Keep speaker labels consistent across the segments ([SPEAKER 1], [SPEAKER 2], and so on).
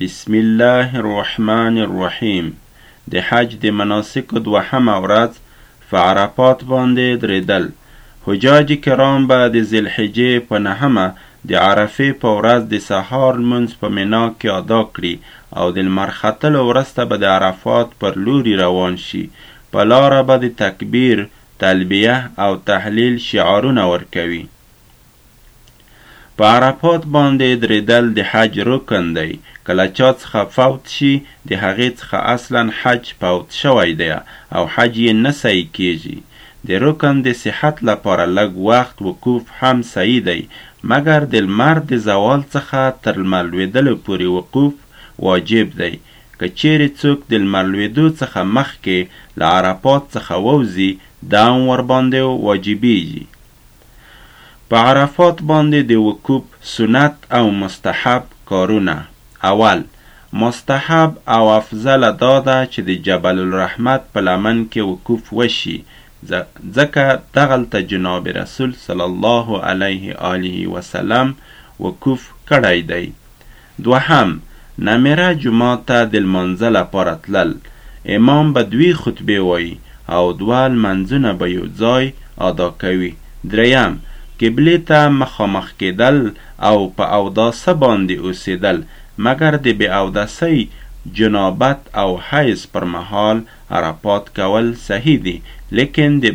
[SPEAKER 1] بسم الله الرحمن الرحیم د حج د مناسکو دوهمه ورځ په عرفات باندې درېدل حجاج کرام به د ذلحجې په نهمه د عرفې په ورځ د سهار لمونځ په منا کې ادا کړي او د لمر ختلو ورسته به د عرفات پر لوري روان شي په لاره به د تکبیر تلبیه او تحلیل شعارونه ورکوي په عرفات باندې درېدل د حج رکن دی، که له چا څخه فوت شي د هغې څخه اصلا حج فوت شوی دی او حج یې نه صحیح کېږي. د رکن د صحت لپاره لږ وخت وقوف هم صحیح دی، مګر د لمر د زوال څخه تر لمر لوېدلو پورې وقوف واجب دی، که چېرې څوک د لمر لوېدو څخه مخکې له عرفات څخه ووځي داهم ورباندې واجبېږي. په عرفات باندې د وقوف سنت او مستحب کارونه، اول، مستحب او افضل دا ده چې د جبل الرحمت په لمن کې وقوف وشي، ځکه دغلته جناب رسول صلی الله علیه آله وسلم وقوف کړی دی. دوهم، نمیره جومات ته د لمانځه لپاره تلل، امام به دوې خطبې وايي او دوه لمنځونه به يو ځای ادا کوي، درېيم، قبلې ته مخامخ کېدل او په اوداسه باندې اوسېدل مګر د بې اودسۍ، جنابت او حیض پر مهال عرفات کول صحیح دي لیکن د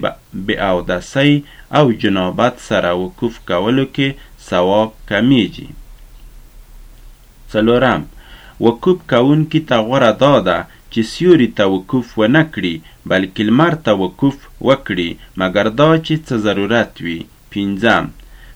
[SPEAKER 1] بې اودسۍ او جنابت سره وقوف کولو کې ثواب کمېږي. څلورم، وقوف کوونکي ته غوره دا ده چې سیوري ته وقوف ونه کړي بلکې لمر ته وقوف وکړي مګر دا چې څه ضرورت وي. پنځم،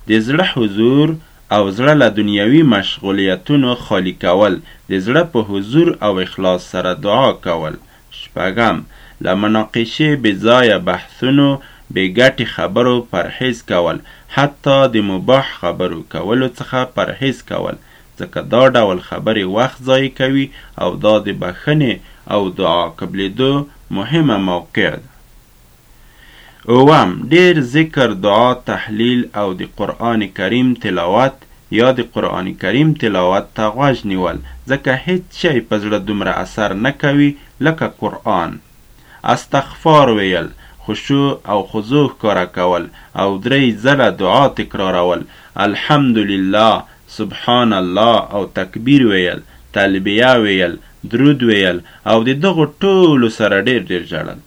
[SPEAKER 1] د زړه حضور او زړه له دنیوي مشغولیتونو خالي کول، د زړه په حضور او اخلاص سره دعا کول، شپږم، له مناقشې، بې ځایه بحثونو، بې ګټې خبرو پرهېز کول، حتی د مباح خبرو کولو څخه پرهېز کول، ځکه دا ډول خبرې وخت ضایع کوي او دا د بښنې او دعا قبلېدو مهمه موقع ده. اووم، ډېر ذکر، دعا، تحلیل او د قرآن کریم تلاوت یا د قرآن کریم تلاوت ته غوږ نیول، ځکه هېڅ شی په زړه دومره اثر نه کوي لکه قرآن. استغفار ویل، خشوع او خضوع ښکاره کول او درې ځله دعا تکرارول، الحمدلله، سبحان الله او تکبیر ویل، تلبیه ویل، درود ویل او د دغو ټولو سره ډېر ډېر ژړل.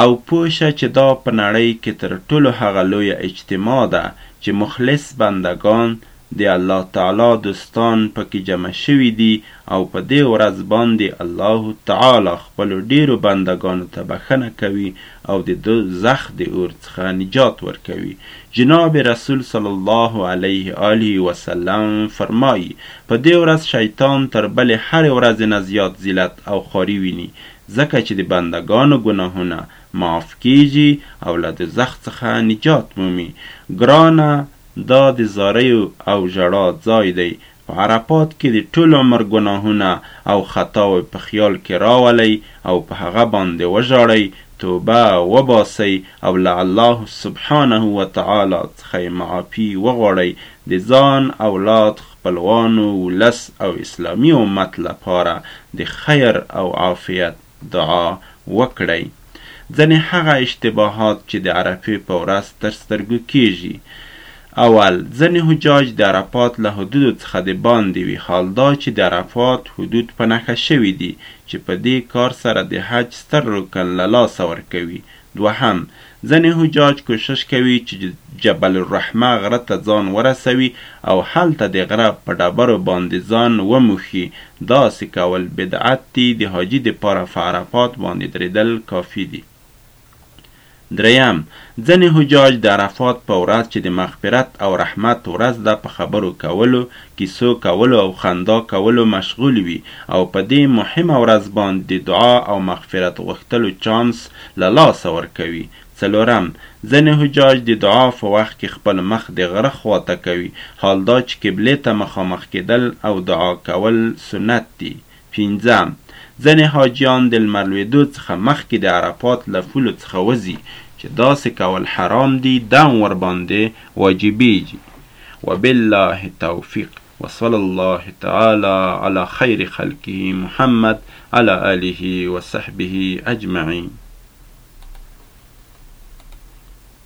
[SPEAKER 1] او پوه شه چې دا په نړۍ کې تر ټولو هغه لویه اجتماع ده چې مخلص بنده ګان د الله تعالی دوستان په کې جمع شوي دي او په دې ورځ باندې الله تعالی خپلو ډېرو بنده ګانو ته بښنه کوي او د دو زخ د اور څخه نجات ورکوي جناب رسول صلی الله علیه آله وسلم فرمایي په دې ورځ شیطان تر بلې هرې ورځې نه زیات ذلت او خواري ویني ځکه چې د بنده ګانو ګناهونه معاف کېږي او له دوزخ څخه نجات مومي. ګرانه! دا د زاریو او ژړا ځای دی، په عرفات کې د ټول عمر ګناهونه او خطاوې په خیال کې راولئ او په هغه باندې وژاړئ، توبه وباسئ او له الله سبحانه وتعالی څخه یې معافي وغواړئ، د ځان، اولاد، خپلوانو، ولس او اسلامي امت لپاره د خیر او عافیت دعا وکړئ. ځنې هغه اشتباهات چې د عرفې په ورځ تر سترګو کېږي. اول، ځنې حجاج د عرفات له حدودو څخه د باندې وي، حال دا چې د عرفات حدود په نښه شوي دي، چې په دې کار سره د حج ستر رکن له لاسه ورکوي، دوهم، ځنې حجاج کوشش کوي چې جبل الرحمه غره ته ځان ورسوي او هلته د غره په ډبرو باندې ځان وموښي، داسې کول بدعت دي، د حاجي دپاره فه عرفات باندې درېدل کافي دي. درېیم، ځنې حجاج د عرفات په ورځ چې د مغفرت او رحمت ورځ ده په خبرو کولو کیسو کولو او خندا کولو مشغول وي او په دې مهمه ورځ باند د دعا او مغفرت غوښتلو چانس له لاسه ورکوي څلورم، ځنې حجاج د دعا فه وخت کې خپل مخ د غره خوا ته کوي حال دا چې قبلې ته مخامخ کیدل او دعا کول سنت دي پنځه، ځنې حاجیان د لمر لوېدو څخه مخکې د عرفات له فولو څخه وځي چې داسې کول حرام دي دم ورباندې واجبېږي وبالله توفیق وصلی الله تعالی علی خیر خلقه محمد علی آله وصحبه اجمعین.